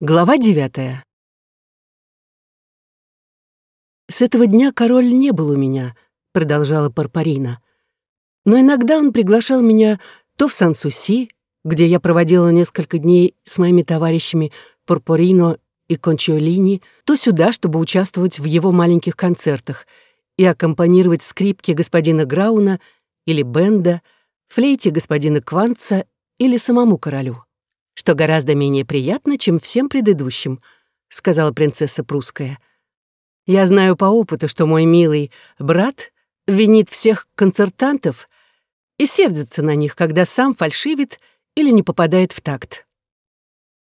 Глава девятая. «С этого дня король не был у меня», — продолжала Парпарина. «Но иногда он приглашал меня то в Сан-Суси, где я проводила несколько дней с моими товарищами Порпорино и Кончиолини, то сюда, чтобы участвовать в его маленьких концертах и аккомпанировать скрипке господина Грауна или бенда, флейте господина Кванца или самому королю что гораздо менее приятно, чем всем предыдущим», — сказала принцесса прусская. «Я знаю по опыту, что мой милый брат винит всех концертантов и сердится на них, когда сам фальшивит или не попадает в такт».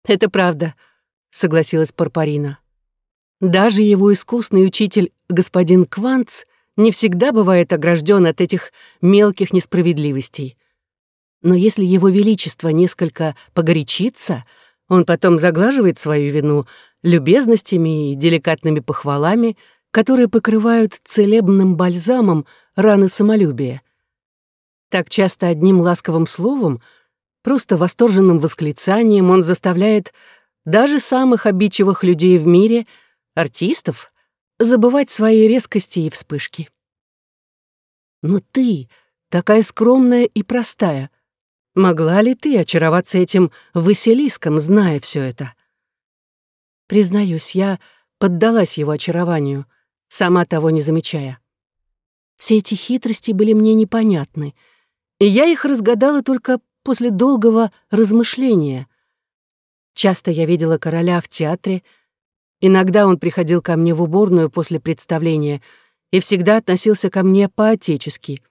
«Это правда», — согласилась Парпарина. «Даже его искусный учитель господин Кванц не всегда бывает огражден от этих мелких несправедливостей. Но если его величество несколько погорячится, он потом заглаживает свою вину любезностями и деликатными похвалами, которые покрывают целебным бальзамом раны самолюбия. Так часто одним ласковым словом, просто восторженным восклицанием он заставляет даже самых обидчивых людей в мире, артистов, забывать свои резкости и вспышки. Но ты, такая скромная и простая, Могла ли ты очароваться этим Василиском, зная все это? Признаюсь, я поддалась его очарованию, сама того не замечая. Все эти хитрости были мне непонятны, и я их разгадала только после долгого размышления. Часто я видела короля в театре, иногда он приходил ко мне в уборную после представления и всегда относился ко мне по-отечески —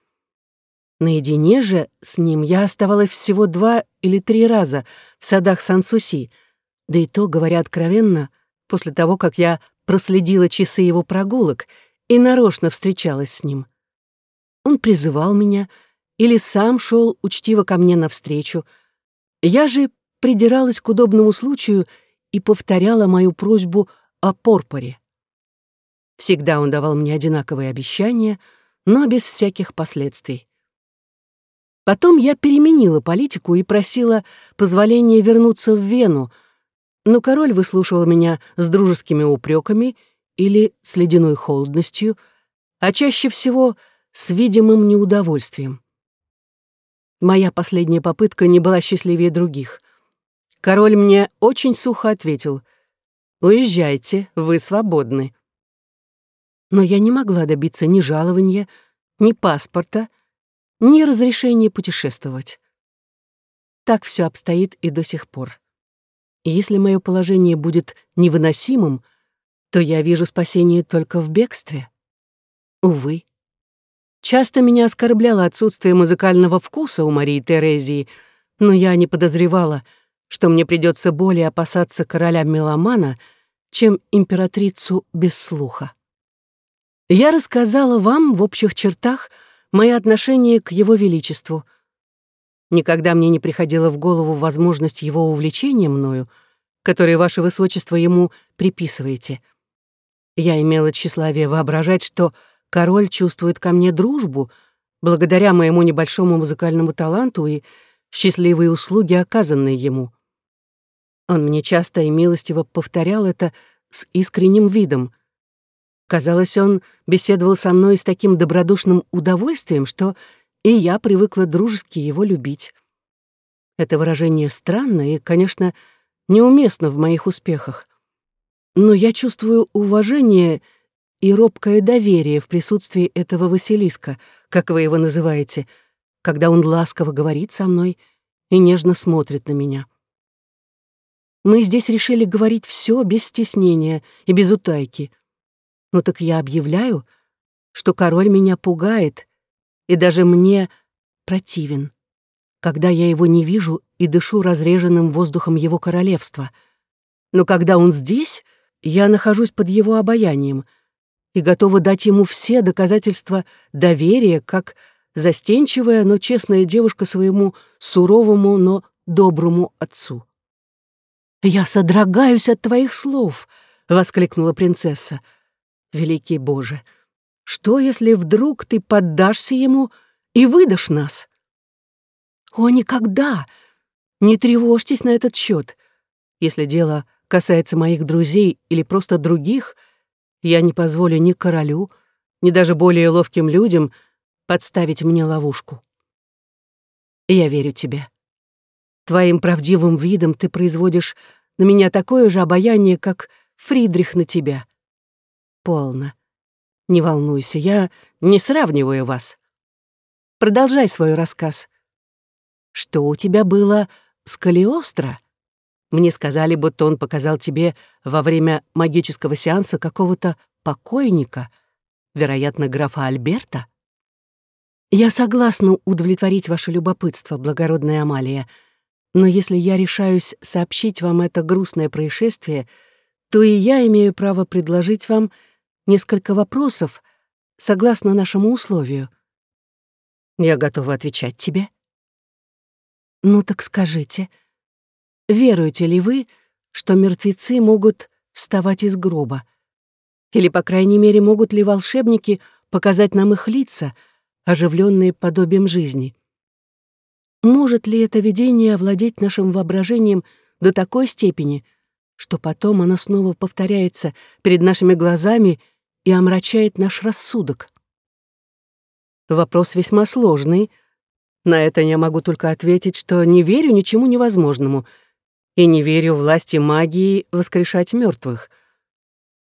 Наедине же с ним я оставалась всего два или три раза в садах Сан-Суси, да и то, говоря откровенно, после того, как я проследила часы его прогулок и нарочно встречалась с ним. Он призывал меня или сам шел учтиво ко мне навстречу. Я же придиралась к удобному случаю и повторяла мою просьбу о порпоре. Всегда он давал мне одинаковые обещания, но без всяких последствий. Потом я переменила политику и просила позволения вернуться в Вену, но король выслушивал меня с дружескими упреками или с ледяной холодностью, а чаще всего с видимым неудовольствием. Моя последняя попытка не была счастливее других. Король мне очень сухо ответил «Уезжайте, вы свободны». Но я не могла добиться ни жалования, ни паспорта, ни разрешения путешествовать. Так все обстоит и до сих пор. Если мое положение будет невыносимым, то я вижу спасение только в бегстве. Увы. Часто меня оскорбляло отсутствие музыкального вкуса у Марии Терезии, но я не подозревала, что мне придется более опасаться короля Меломана, чем императрицу без слуха. Я рассказала вам в общих чертах мое отношение к его величеству. Никогда мне не приходила в голову возможность его увлечения мною, которое ваше высочество ему приписываете. Я имела тщеславие воображать, что король чувствует ко мне дружбу, благодаря моему небольшому музыкальному таланту и счастливой услуге, оказанной ему. Он мне часто и милостиво повторял это с искренним видом. Казалось, он беседовал со мной с таким добродушным удовольствием, что и я привыкла дружески его любить. Это выражение странно и, конечно, неуместно в моих успехах. Но я чувствую уважение и робкое доверие в присутствии этого Василиска, как вы его называете, когда он ласково говорит со мной и нежно смотрит на меня. Мы здесь решили говорить все без стеснения и без утайки — ну так я объявляю, что король меня пугает и даже мне противен, когда я его не вижу и дышу разреженным воздухом его королевства. Но когда он здесь, я нахожусь под его обаянием и готова дать ему все доказательства доверия, как застенчивая, но честная девушка своему суровому, но доброму отцу. «Я содрогаюсь от твоих слов!» — воскликнула принцесса великий Боже, что, если вдруг ты поддашься ему и выдашь нас? О, никогда! Не тревожьтесь на этот счет. Если дело касается моих друзей или просто других, я не позволю ни королю, ни даже более ловким людям подставить мне ловушку. Я верю тебе. Твоим правдивым видом ты производишь на меня такое же обаяние, как Фридрих на тебя. Полно. Не волнуйся, я не сравниваю вас. Продолжай свой рассказ. Что у тебя было с Калиостро? Мне сказали, будто он показал тебе во время магического сеанса какого-то покойника, вероятно, графа Альберта. Я согласна удовлетворить ваше любопытство, благородная Амалия, но если я решаюсь сообщить вам это грустное происшествие, то и я имею право предложить вам несколько вопросов согласно нашему условию — я готова отвечать тебе. Ну так скажите, веруете ли вы, что мертвецы могут вставать из гроба? Или, по крайней мере, могут ли волшебники показать нам их лица, оживленные подобием жизни? Может ли это видение овладеть нашим воображением до такой степени, что потом оно снова повторяется перед нашими глазами и омрачает наш рассудок? Вопрос весьма сложный. На это я могу только ответить, что не верю ничему невозможному и не верю власти магии воскрешать мертвых.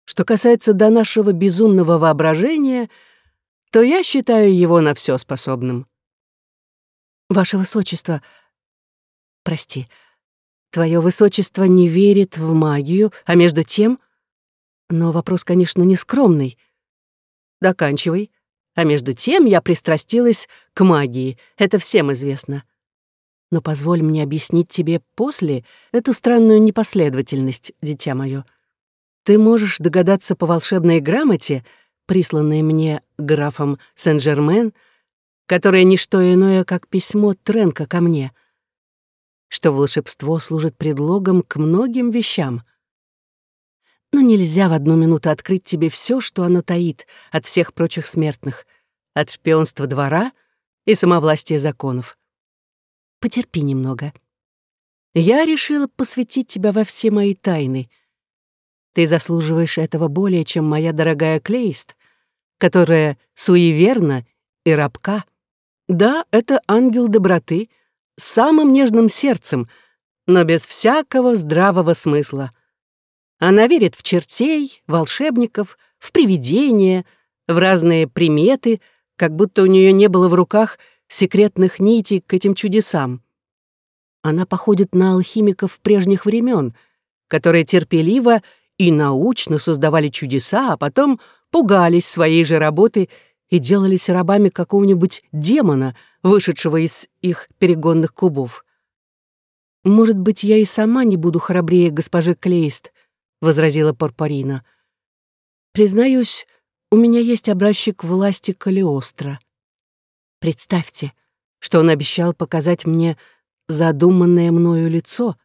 Что касается до нашего безумного воображения, то я считаю его на все способным. Ваше Высочество, прости, Твое Высочество не верит в магию, а между тем... Но вопрос, конечно, не скромный. Доканчивай. А между тем я пристрастилась к магии, это всем известно. Но позволь мне объяснить тебе после эту странную непоследовательность, дитя мое. Ты можешь догадаться по волшебной грамоте, присланной мне графом Сен-Жермен, которая не что иное, как письмо Тренка ко мне, что волшебство служит предлогом к многим вещам. Но нельзя в одну минуту открыть тебе все, что оно таит от всех прочих смертных, от шпионства двора и самовластия законов. Потерпи немного. Я решила посвятить тебя во все мои тайны. Ты заслуживаешь этого более, чем моя дорогая Клейст, которая суеверна и рабка. Да, это ангел доброты, самым нежным сердцем, но без всякого здравого смысла. Она верит в чертей, волшебников, в привидения, в разные приметы, как будто у нее не было в руках секретных нитей к этим чудесам. Она походит на алхимиков прежних времен, которые терпеливо и научно создавали чудеса, а потом пугались своей же работы и делались рабами какого-нибудь демона, вышедшего из их перегонных кубов. Может быть, я и сама не буду храбрее госпожи Клейст, — возразила Парпарина. «Признаюсь, у меня есть образчик власти Калиостро. Представьте, что он обещал показать мне задуманное мною лицо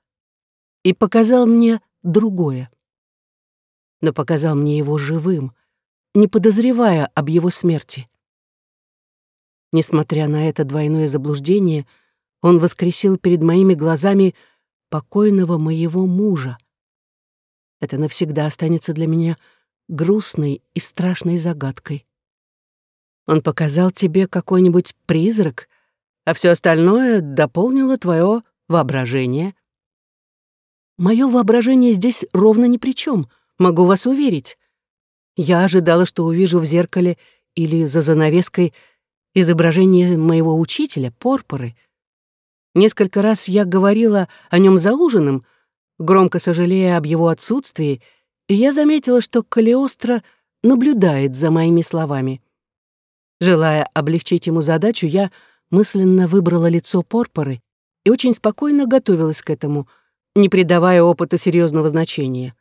и показал мне другое. Но показал мне его живым, не подозревая об его смерти. Несмотря на это двойное заблуждение, он воскресил перед моими глазами покойного моего мужа. Это навсегда останется для меня грустной и страшной загадкой. Он показал тебе какой-нибудь призрак, а все остальное дополнило твое воображение. Мое воображение здесь ровно ни при чем, могу вас уверить. Я ожидала, что увижу в зеркале или за занавеской изображение моего учителя, Порпоры. Несколько раз я говорила о нем за ужином, громко сожалея об его отсутствии, и я заметила, что Калиостро наблюдает за моими словами. Желая облегчить ему задачу, я мысленно выбрала лицо Порпоры и очень спокойно готовилась к этому, не придавая опыту серьезного значения.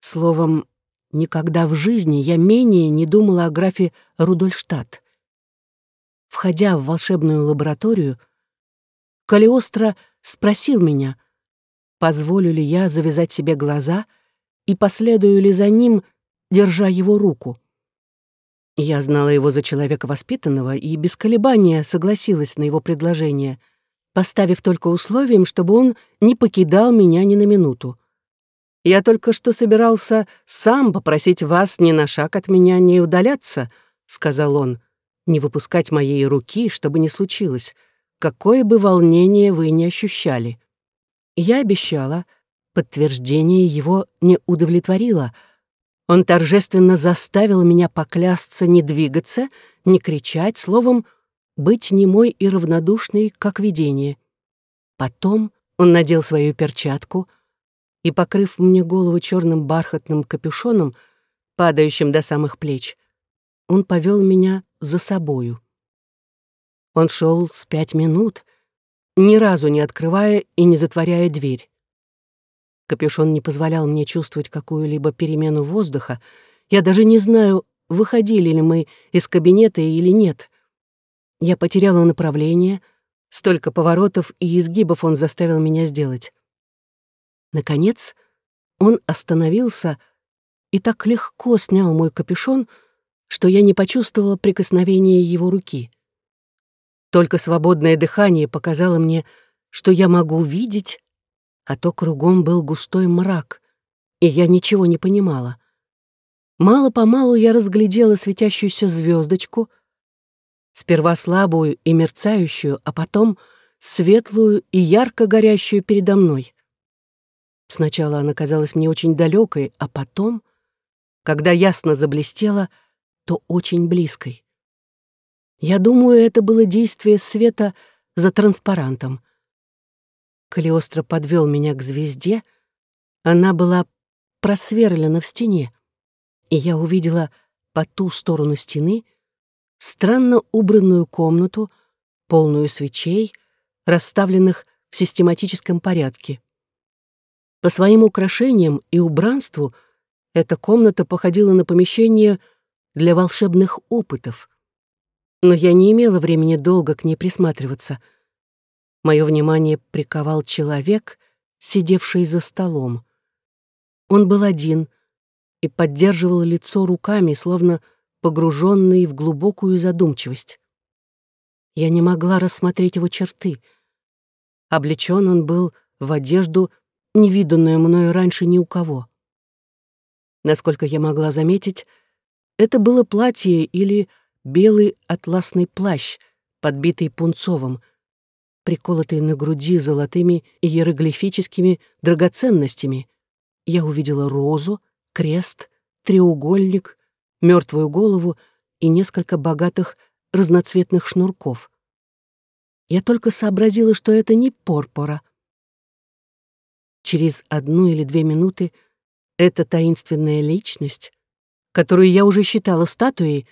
Словом, никогда в жизни я менее не думала о графе Рудольштадт. Входя в волшебную лабораторию, Калиостро спросил меня — позволю ли я завязать себе глаза и последую ли за ним, держа его руку. Я знала его за человека воспитанного и без колебания согласилась на его предложение, поставив только условием, чтобы он не покидал меня ни на минуту. Я только что собирался сам попросить вас ни на шаг от меня не удаляться, сказал он, не выпускать моей руки, чтобы не случилось, какое бы волнение вы ни ощущали. Я обещала, подтверждение его не удовлетворило. Он торжественно заставил меня поклясться не двигаться, не кричать, словом, быть немой и равнодушной, как видение. Потом он надел свою перчатку и, покрыв мне голову черным бархатным капюшоном, падающим до самых плеч, он повел меня за собою. Он шел с пять минут, ни разу не открывая и не затворяя дверь. Капюшон не позволял мне чувствовать какую-либо перемену воздуха. Я даже не знаю, выходили ли мы из кабинета или нет. Я потеряла направление, столько поворотов и изгибов он заставил меня сделать. Наконец, он остановился и так легко снял мой капюшон, что я не почувствовала прикосновения его руки. Только свободное дыхание показало мне, что я могу видеть, а то кругом был густой мрак, и я ничего не понимала. Мало-помалу я разглядела светящуюся звездочку, сперва слабую и мерцающую, а потом светлую и ярко горящую передо мной. Сначала она казалась мне очень далекой, а потом, когда ясно заблестела, то очень близкой. Я думаю, это было действие света за транспарантом. Калиостро подвел меня к звезде. Она была просверлена в стене, и я увидела по ту сторону стены странно убранную комнату, полную свечей, расставленных в систематическом порядке. По своим украшениям и убранству эта комната походила на помещение для волшебных опытов. Но я не имела времени долго к ней присматриваться — Мое внимание приковал человек, сидевший за столом. Он был один и поддерживал лицо руками, словно погруженный в глубокую задумчивость. Я не могла рассмотреть его черты. Облечен он был в одежду, невиданную мною раньше ни у кого. Насколько я могла заметить, это было платье или белый атласный плащ, подбитый пунцовым, приколотые на груди золотыми иероглифическими драгоценностями. Я увидела розу, крест, треугольник, мертвую голову и несколько богатых разноцветных шнурков. Я только сообразила, что это не порпора. Через одну или две минуты эта таинственная личность, которую я уже считала статуей,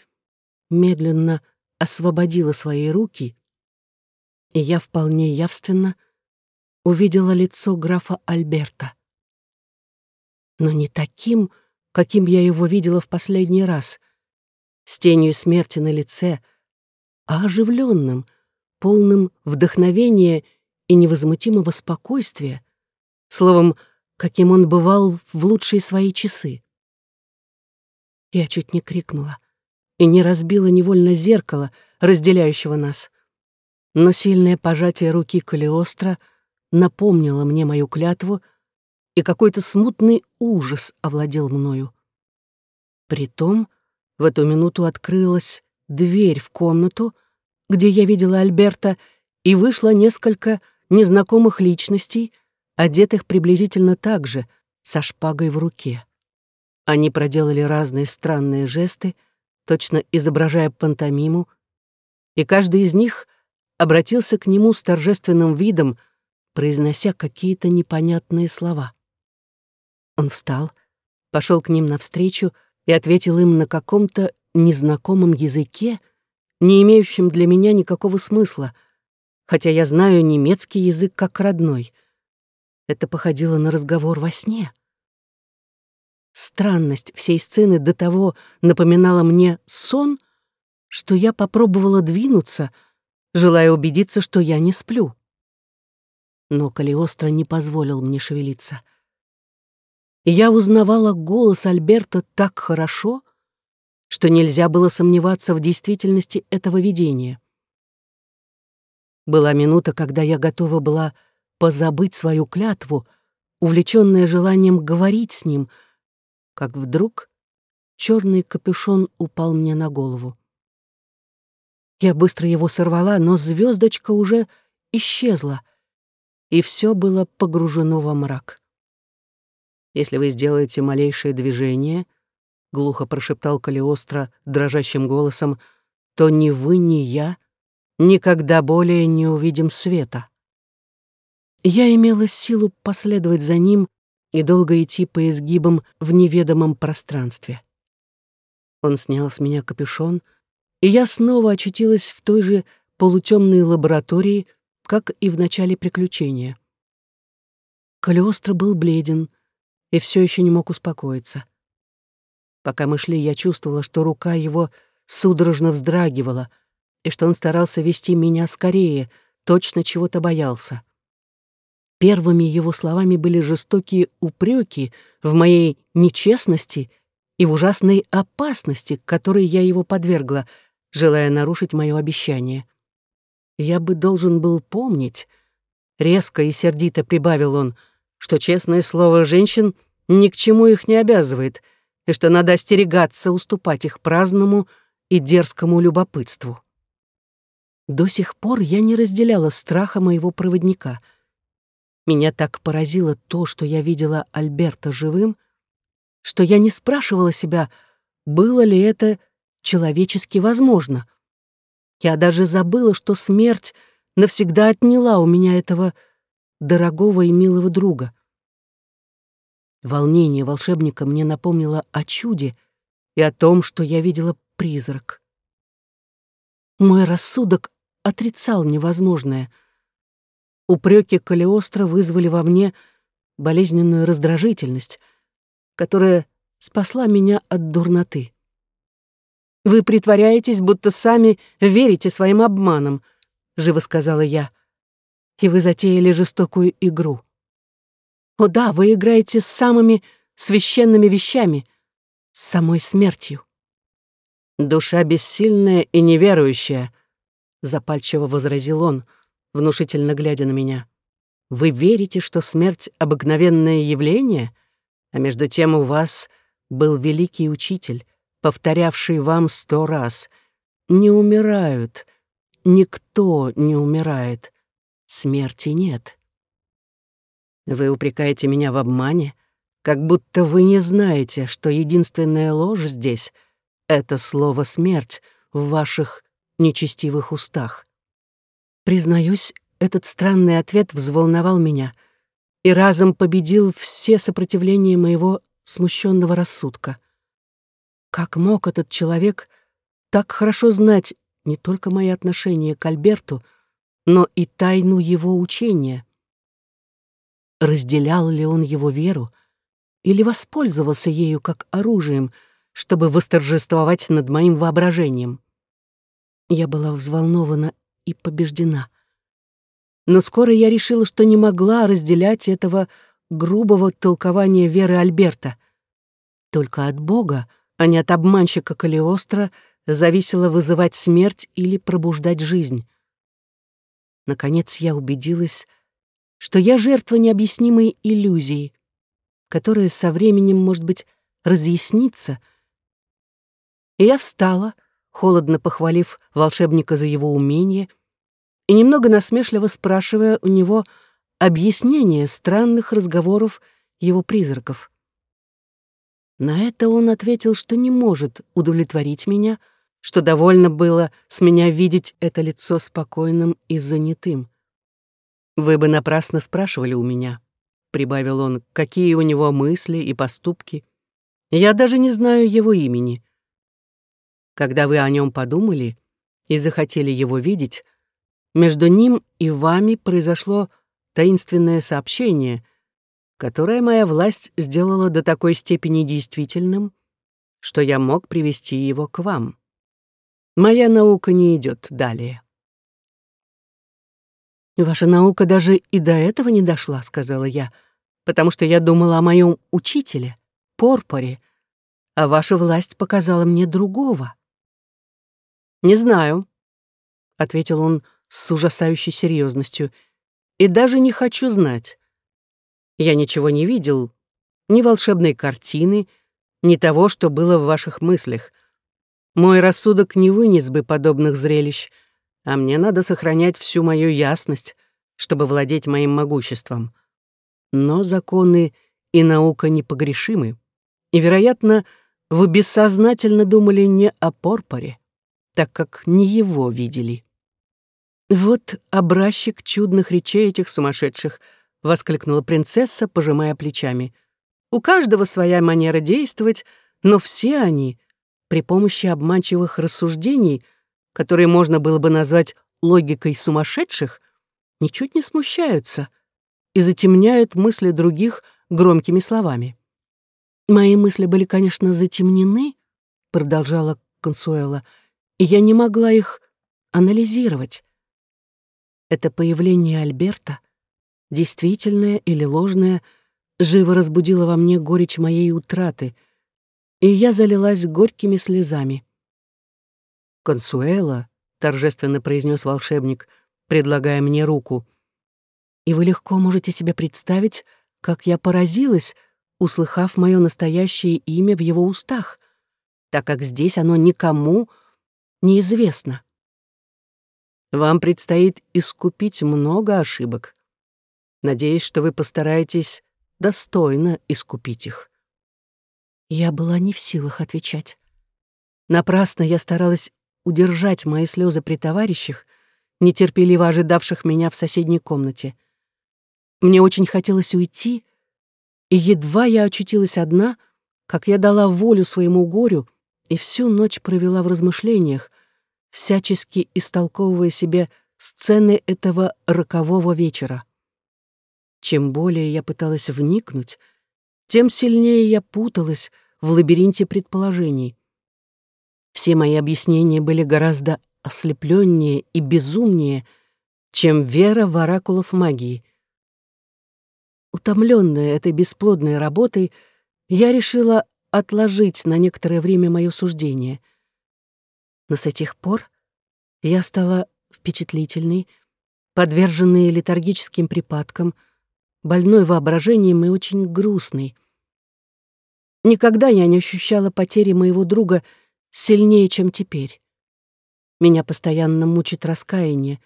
медленно освободила свои руки и я вполне явственно увидела лицо графа Альберта. Но не таким, каким я его видела в последний раз, с тенью смерти на лице, а оживленным, полным вдохновения и невозмутимого спокойствия, словом, каким он бывал в лучшие свои часы. Я чуть не крикнула и не разбила невольно зеркало, разделяющего нас но сильное пожатие руки Калиостро напомнило мне мою клятву, и какой-то смутный ужас овладел мною. Притом в эту минуту открылась дверь в комнату, где я видела Альберта, и вышло несколько незнакомых личностей, одетых приблизительно так же, со шпагой в руке. Они проделали разные странные жесты, точно изображая пантомиму, и каждый из них — обратился к нему с торжественным видом, произнося какие-то непонятные слова. Он встал, пошел к ним навстречу и ответил им на каком-то незнакомом языке, не имеющем для меня никакого смысла, хотя я знаю немецкий язык как родной. Это походило на разговор во сне. Странность всей сцены до того напоминала мне сон, что я попробовала двинуться — желая убедиться, что я не сплю. Но Калиостро не позволил мне шевелиться. И я узнавала голос Альберта так хорошо, что нельзя было сомневаться в действительности этого видения. Была минута, когда я готова была позабыть свою клятву, увлечённая желанием говорить с ним, как вдруг чёрный капюшон упал мне на голову. Я быстро его сорвала, но звёздочка уже исчезла, и всё было погружено во мрак. «Если вы сделаете малейшее движение», — глухо прошептал Калиостро дрожащим голосом, «то ни вы, ни я никогда более не увидим света». Я имела силу последовать за ним и долго идти по изгибам в неведомом пространстве. Он снял с меня капюшон, и я снова очутилась в той же полутемной лаборатории, как и в начале приключения. Калиостро был бледен и все еще не мог успокоиться. Пока мы шли, я чувствовала, что рука его судорожно вздрагивала, и что он старался вести меня скорее, точно чего-то боялся. Первыми его словами были жестокие упреки в моей нечестности и в ужасной опасности, которой я его подвергла, желая нарушить мое обещание. Я бы должен был помнить, резко и сердито прибавил он, что честное слово женщин ни к чему их не обязывает, и что надо остерегаться уступать их праздному и дерзкому любопытству. До сих пор я не разделяла страха моего проводника — меня так поразило то, что я видела Альберта живым, что я не спрашивала себя, было ли это человечески возможно. Я даже забыла, что смерть навсегда отняла у меня этого дорогого и милого друга. Волнение волшебника мне напомнило о чуде и о том, что я видела призрак. Мой рассудок отрицал невозможное — Упреки Калиостро вызвали во мне болезненную раздражительность, которая спасла меня от дурноты. «Вы притворяетесь, будто сами верите своим обманам», — живо сказала я. «И вы затеяли жестокую игру. О да, вы играете с самыми священными вещами, с самой смертью». «Душа бессильная и неверующая», — запальчиво возразил он, — внушительно глядя на меня. «Вы верите, что смерть — обыкновенное явление? А между тем у вас был великий учитель, повторявший вам сто раз. Не умирают, никто не умирает, смерти нет. Вы упрекаете меня в обмане, как будто вы не знаете, что единственная ложь здесь — это слово «смерть» в ваших нечестивых устах. Признаюсь, этот странный ответ взволновал меня и разом победил все сопротивления моего смущенного рассудка. Как мог этот человек так хорошо знать не только мои отношения к Альберту, но и тайну его учения? Разделял ли он его веру или воспользовался ею как оружием, чтобы восторжествовать над моим воображением? Я была взволнована и побеждена. Но скоро я решила, что не могла разделять этого грубого толкования веры Альберта. Только от Бога, а не от обманщика Калиостро, зависело вызывать смерть или пробуждать жизнь. Наконец я убедилась, что я жертва необъяснимой иллюзии, которая со временем, может быть, разъяснится. И я встала, холодно похвалив волшебника за его умение, и немного насмешливо спрашивая у него объяснение странных разговоров его призраков. На это он ответил, что не может удовлетворить меня, что довольно было с меня видеть это лицо спокойным и занятым. «Вы бы напрасно спрашивали у меня», — прибавил он, — «какие у него мысли и поступки. Я даже не знаю его имени. Когда вы о нем подумали и захотели его видеть, между ним и вами произошло таинственное сообщение, которое моя власть сделала до такой степени действительным, что я мог привести его к вам. Моя наука не идет далее. «Ваша наука даже и до этого не дошла», — сказала я, «потому что я думала о моем учителе, Порпоре, а ваша власть показала мне другого». «Не знаю», — ответил он, — с ужасающей серьезностью, и даже не хочу знать. Я ничего не видел, ни волшебной картины, ни того, что было в ваших мыслях. Мой рассудок не вынес бы подобных зрелищ, а мне надо сохранять всю мою ясность, чтобы владеть моим могуществом. Но законы и наука непогрешимы, и, вероятно, вы бессознательно думали не о Порпоре, так как не его видели. «Вот образчик чудных речей этих сумасшедших», — воскликнула принцесса, пожимая плечами. «У каждого своя манера действовать, но все они при помощи обманчивых рассуждений, которые можно было бы назвать логикой сумасшедших, ничуть не смущаются и затемняют мысли других громкими словами. «Мои мысли были, конечно, затемнены», — продолжала Консуэла, «и я не могла их анализировать. Это появление Альберта, действительное или ложное, живо разбудило во мне горечь моей утраты, и я залилась горькими слезами. «Консуэла», — торжественно произнес волшебник, предлагая мне руку, «и вы легко можете себе представить, как я поразилась, услыхав мое настоящее имя в его устах, так как здесь оно никому неизвестно. Вам предстоит искупить много ошибок. Надеюсь, что вы постараетесь достойно искупить их. Я была не в силах отвечать. Напрасно я старалась удержать мои слезы при товарищах, нетерпеливо ожидавших меня в соседней комнате. Мне очень хотелось уйти, и едва я очутилась одна, как я дала волю своему горю и всю ночь провела в размышлениях, всячески истолковывая себе сцены этого рокового вечера. Чем более я пыталась вникнуть, тем сильнее я путалась в лабиринте предположений. Все мои объяснения были гораздо ослепленнее и безумнее, чем вера в оракулов магии. Утомленная этой бесплодной работой, я решила отложить на некоторое время мое суждение. Но с этих пор я стала впечатлительной, подверженной летаргическим припадкам, больной воображением и очень грустной. Никогда я не ощущала потери моего друга сильнее, чем теперь. Меня постоянно мучит раскаяние,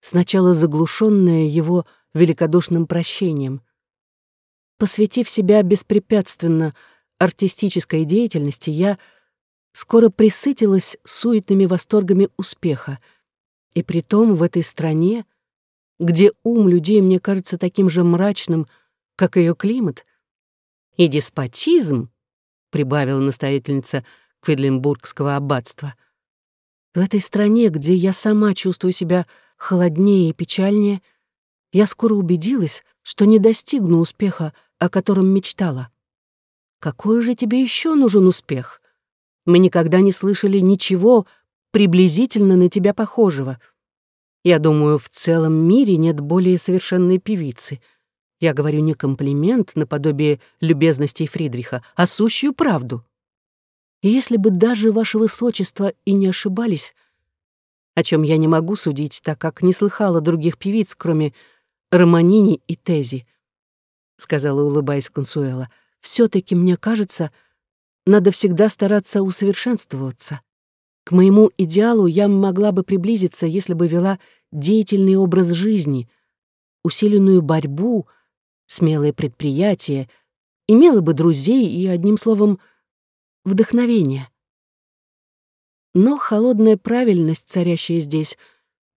сначала заглушенное его великодушным прощением. Посвятив себя беспрепятственно артистической деятельности, я скоро присытилась суетными восторгами успеха. И притом в этой стране, где ум людей мне кажется таким же мрачным, как ее климат, и деспотизм, прибавила настоятельница Кведлинбургского аббатства, в этой стране, где я сама чувствую себя холоднее и печальнее, я скоро убедилась, что не достигну успеха о котором мечтала. Какой же тебе еще нужен успех? Мы никогда не слышали ничего приблизительно на тебя похожего. Я думаю, в целом мире нет более совершенной певицы. Я говорю не комплимент наподобие любезностей Фридриха, а сущую правду. И если бы даже ваше высочество и не ошибались, о чем я не могу судить, так как не слыхала других певиц, кроме Романини и Тези, — сказала, улыбаясь Консуэла, — «все-таки, мне кажется, надо всегда стараться усовершенствоваться. К моему идеалу я могла бы приблизиться, если бы вела деятельный образ жизни, усиленную борьбу, смелые предприятия, имела бы друзей и, одним словом, вдохновение. Но холодная правильность, царящая здесь,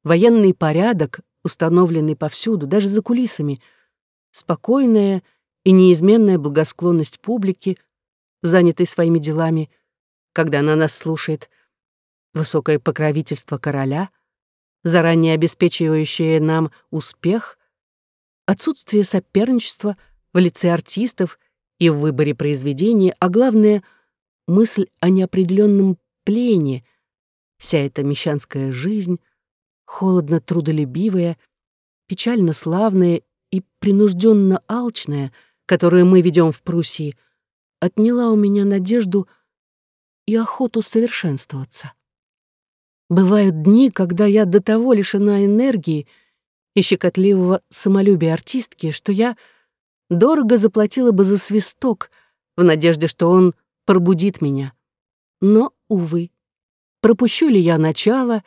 военный порядок, установленный повсюду, даже за кулисами — спокойная и неизменная благосклонность публики, занятой своими делами, когда она нас слушает, высокое покровительство короля, заранее обеспечивающее нам успех, отсутствие соперничества в лице артистов и в выборе произведений, а главное — мысль о неопределенном плене, вся эта мещанская жизнь, холодно трудолюбивая, печально славная и принужденно алчная, которую мы ведем в Пруссии, отняла у меня надежду и охоту совершенствоваться. Бывают дни, когда я до того лишена энергии и щекотливого самолюбия артистки, что я дорого заплатила бы за свисток, в надежде, что он пробудит меня. Но, увы, пропущу ли я начало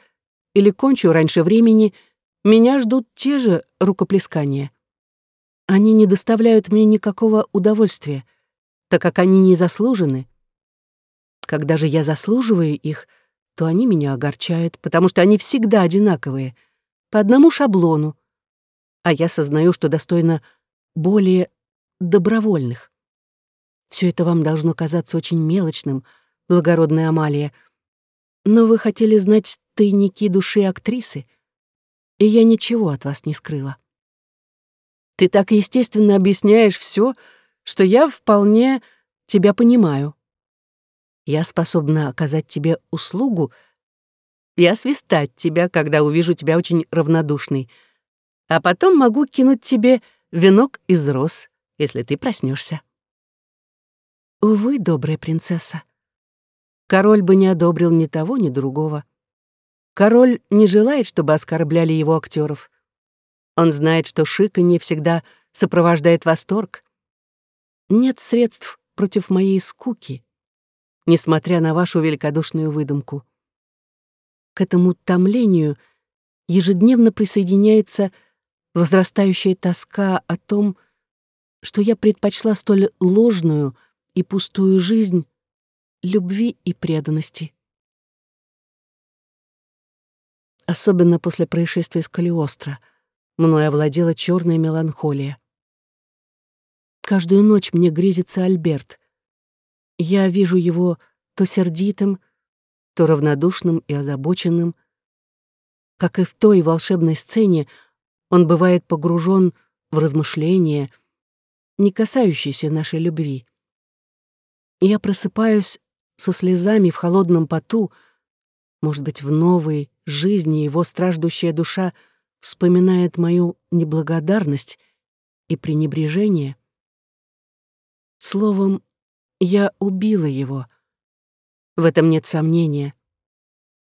или кончу раньше времени, меня ждут те же рукоплескания. Они не доставляют мне никакого удовольствия, так как они не заслужены. Когда же я заслуживаю их, то они меня огорчают, потому что они всегда одинаковые, по одному шаблону, а я сознаю, что достойна более добровольных. Все это вам должно казаться очень мелочным, благородная Амалия. Но вы хотели знать тайники души актрисы, и я ничего от вас не скрыла. Ты так естественно объясняешь все, что я вполне тебя понимаю. Я способна оказать тебе услугу и освистать тебя, когда увижу тебя очень равнодушной, а потом могу кинуть тебе венок из роз, если ты проснешься. Увы, добрая принцесса. Король бы не одобрил ни того, ни другого. Король не желает, чтобы оскорбляли его актеров. Он знает, что шиканье всегда сопровождает восторг. Нет средств против моей скуки, несмотря на вашу великодушную выдумку. К этому томлению ежедневно присоединяется возрастающая тоска о том, что я предпочла столь ложную и пустую жизнь любви и преданности. Особенно после происшествия с Калиостро мною овладела черная меланхолия. Каждую ночь мне грезится Альберт. Я вижу его то сердитым, то равнодушным и озабоченным. Как и в той волшебной сцене, он бывает погружен в размышления, не касающиеся нашей любви. Я просыпаюсь со слезами в холодном поту, может быть, в новой жизни его страждущая душа вспоминает мою неблагодарность и пренебрежение. Словом, я убила его. В этом нет сомнения.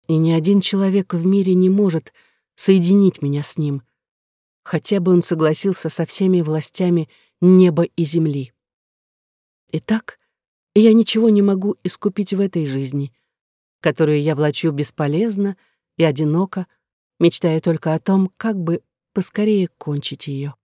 И ни один человек в мире не может соединить меня с ним, хотя бы он согласился со всеми властями неба и земли. Итак, я ничего не могу искупить в этой жизни, которую я влачу бесполезно и одиноко, мечтая только о том, как бы поскорее кончить ее.